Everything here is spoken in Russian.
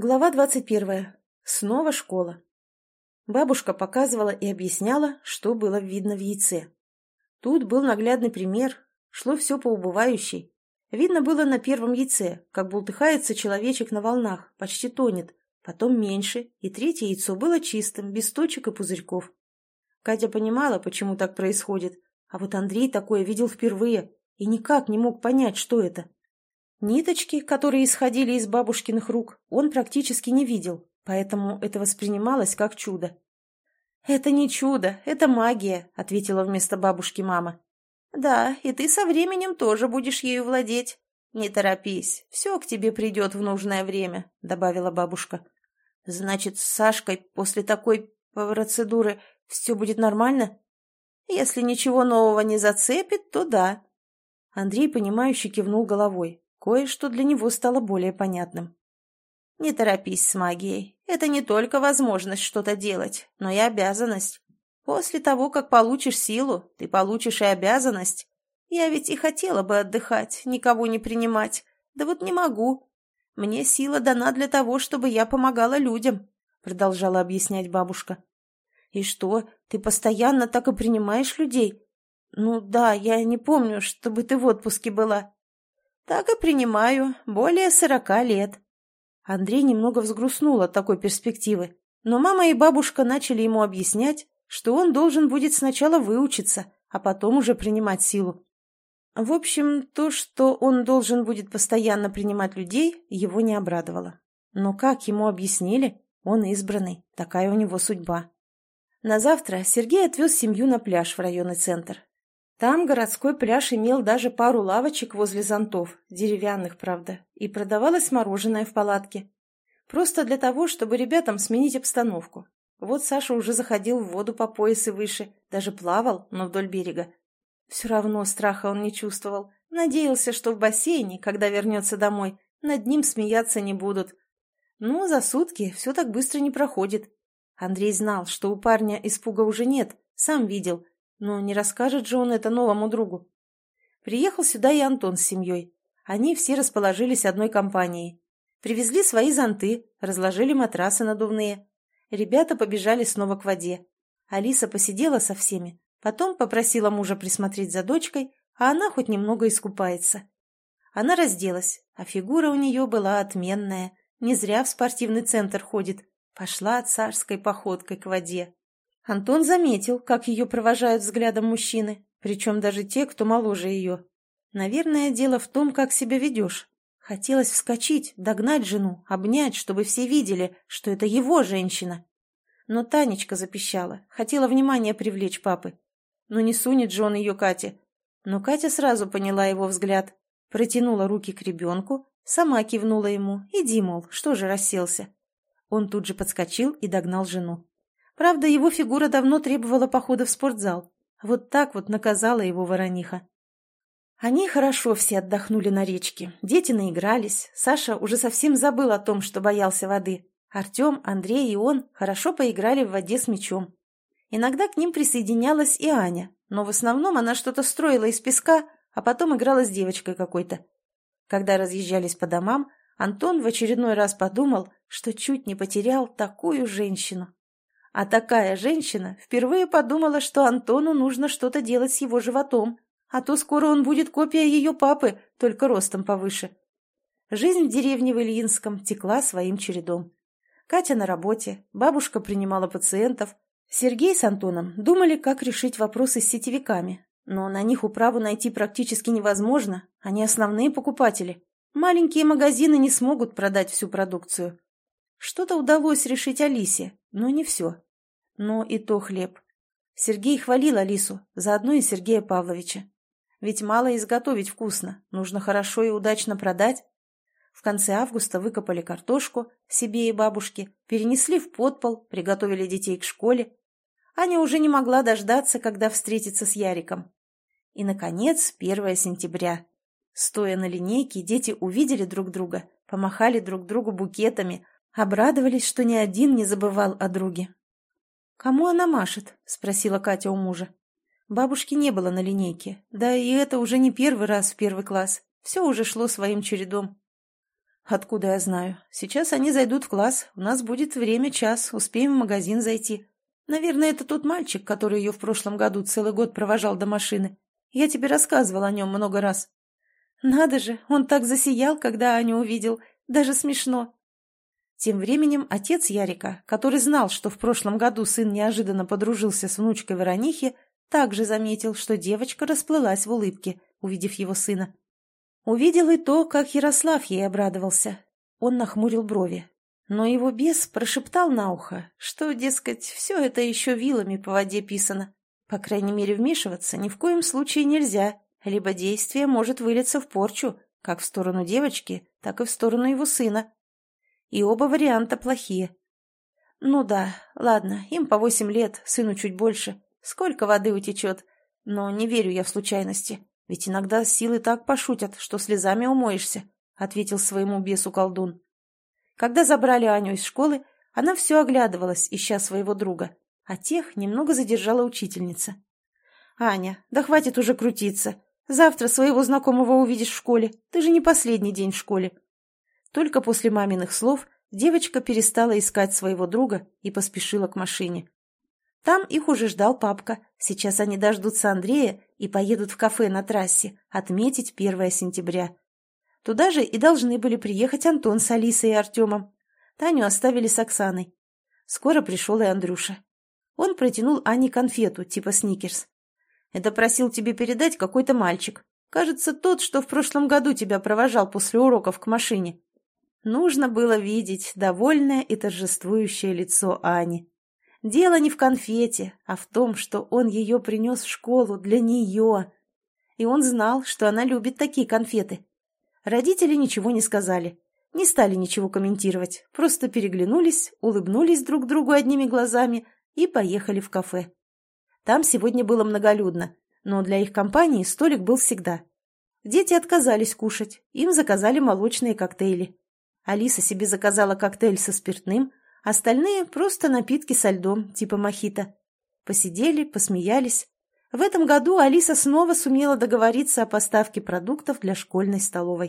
Глава двадцать первая. Снова школа. Бабушка показывала и объясняла, что было видно в яйце. Тут был наглядный пример, шло все по убывающей. Видно было на первом яйце, как бултыхается человечек на волнах, почти тонет, потом меньше, и третье яйцо было чистым, без точек и пузырьков. Катя понимала, почему так происходит, а вот Андрей такое видел впервые и никак не мог понять, что это. Ниточки, которые исходили из бабушкиных рук, он практически не видел, поэтому это воспринималось как чудо. «Это не чудо, это магия», — ответила вместо бабушки мама. «Да, и ты со временем тоже будешь ею владеть. Не торопись, все к тебе придет в нужное время», — добавила бабушка. «Значит, с Сашкой после такой процедуры все будет нормально?» «Если ничего нового не зацепит, то да». Андрей, понимающе кивнул головой. Кое-что для него стало более понятным. «Не торопись с магией. Это не только возможность что-то делать, но и обязанность. После того, как получишь силу, ты получишь и обязанность. Я ведь и хотела бы отдыхать, никого не принимать. Да вот не могу. Мне сила дана для того, чтобы я помогала людям», — продолжала объяснять бабушка. «И что, ты постоянно так и принимаешь людей?» «Ну да, я не помню, чтобы ты в отпуске была», «Так и принимаю. Более сорока лет». Андрей немного взгрустнул от такой перспективы, но мама и бабушка начали ему объяснять, что он должен будет сначала выучиться, а потом уже принимать силу. В общем, то, что он должен будет постоянно принимать людей, его не обрадовало. Но как ему объяснили, он избранный, такая у него судьба. На завтра Сергей отвез семью на пляж в районный центр. Там городской пляж имел даже пару лавочек возле зонтов, деревянных, правда, и продавалось мороженое в палатке. Просто для того, чтобы ребятам сменить обстановку. Вот Саша уже заходил в воду по пояс и выше, даже плавал, но вдоль берега. Все равно страха он не чувствовал. Надеялся, что в бассейне, когда вернется домой, над ним смеяться не будут. Но за сутки все так быстро не проходит. Андрей знал, что у парня испуга уже нет, сам видел – но не расскажет же он это новому другу. Приехал сюда и Антон с семьей. Они все расположились одной компанией. Привезли свои зонты, разложили матрасы надувные. Ребята побежали снова к воде. Алиса посидела со всеми, потом попросила мужа присмотреть за дочкой, а она хоть немного искупается. Она разделась, а фигура у нее была отменная, не зря в спортивный центр ходит, пошла царской походкой к воде. Антон заметил, как ее провожают взглядом мужчины, причем даже те, кто моложе ее. Наверное, дело в том, как себя ведешь. Хотелось вскочить, догнать жену, обнять, чтобы все видели, что это его женщина. Но Танечка запищала, хотела внимание привлечь папы. Но не сунет же он ее Кате. Но Катя сразу поняла его взгляд, протянула руки к ребенку, сама кивнула ему, иди, мол, что же расселся. Он тут же подскочил и догнал жену. Правда, его фигура давно требовала похода в спортзал. Вот так вот наказала его ворониха. Они хорошо все отдохнули на речке. Дети наигрались. Саша уже совсем забыл о том, что боялся воды. Артем, Андрей и он хорошо поиграли в воде с мячом. Иногда к ним присоединялась и Аня, но в основном она что-то строила из песка, а потом играла с девочкой какой-то. Когда разъезжались по домам, Антон в очередной раз подумал, что чуть не потерял такую женщину. А такая женщина впервые подумала, что Антону нужно что-то делать с его животом, а то скоро он будет копия ее папы, только ростом повыше. Жизнь в деревне в Ильинском текла своим чередом. Катя на работе, бабушка принимала пациентов. Сергей с Антоном думали, как решить вопросы с сетевиками, но на них управу найти практически невозможно, они основные покупатели. Маленькие магазины не смогут продать всю продукцию. Что-то удалось решить Алисе, но не все. Но и то хлеб. Сергей хвалил Алису, заодно и Сергея Павловича. Ведь мало изготовить вкусно, нужно хорошо и удачно продать. В конце августа выкопали картошку себе и бабушке, перенесли в подпол, приготовили детей к школе. Аня уже не могла дождаться, когда встретится с Яриком. И, наконец, 1 сентября. Стоя на линейке, дети увидели друг друга, помахали друг другу букетами, Обрадовались, что ни один не забывал о друге. «Кому она машет?» – спросила Катя у мужа. Бабушки не было на линейке, да и это уже не первый раз в первый класс. Все уже шло своим чередом. «Откуда я знаю? Сейчас они зайдут в класс, у нас будет время час, успеем в магазин зайти. Наверное, это тот мальчик, который ее в прошлом году целый год провожал до машины. Я тебе рассказывал о нем много раз». «Надо же, он так засиял, когда Аню увидел. Даже смешно». Тем временем отец Ярика, который знал, что в прошлом году сын неожиданно подружился с внучкой Веронихи, также заметил, что девочка расплылась в улыбке, увидев его сына. Увидел и то, как Ярослав ей обрадовался. Он нахмурил брови. Но его бес прошептал на ухо, что, дескать, все это еще вилами по воде писано. По крайней мере, вмешиваться ни в коем случае нельзя, либо действие может вылиться в порчу, как в сторону девочки, так и в сторону его сына. И оба варианта плохие. Ну да, ладно, им по восемь лет, сыну чуть больше. Сколько воды утечет? Но не верю я в случайности. «Ведь иногда силы так пошутят, что слезами умоешься», — ответил своему бесу колдун. Когда забрали Аню из школы, она все оглядывалась, ища своего друга, а тех немного задержала учительница. «Аня, да хватит уже крутиться. Завтра своего знакомого увидишь в школе. Ты же не последний день в школе». Только после маминых слов девочка перестала искать своего друга и поспешила к машине. Там их уже ждал папка. Сейчас они дождутся Андрея и поедут в кафе на трассе отметить 1 сентября. Туда же и должны были приехать Антон с Алисой и Артемом. Таню оставили с Оксаной. Скоро пришел и Андрюша. Он протянул Ане конфету, типа сникерс. «Это просил тебе передать какой-то мальчик. Кажется, тот, что в прошлом году тебя провожал после уроков к машине». Нужно было видеть довольное и торжествующее лицо Ани. Дело не в конфете, а в том, что он ее принес в школу для нее. И он знал, что она любит такие конфеты. Родители ничего не сказали, не стали ничего комментировать, просто переглянулись, улыбнулись друг другу одними глазами и поехали в кафе. Там сегодня было многолюдно, но для их компании столик был всегда. Дети отказались кушать, им заказали молочные коктейли. Алиса себе заказала коктейль со спиртным, Остальные просто напитки со льдом, типа мохито. Посидели, посмеялись. В этом году Алиса снова сумела договориться о поставке продуктов для школьной столовой.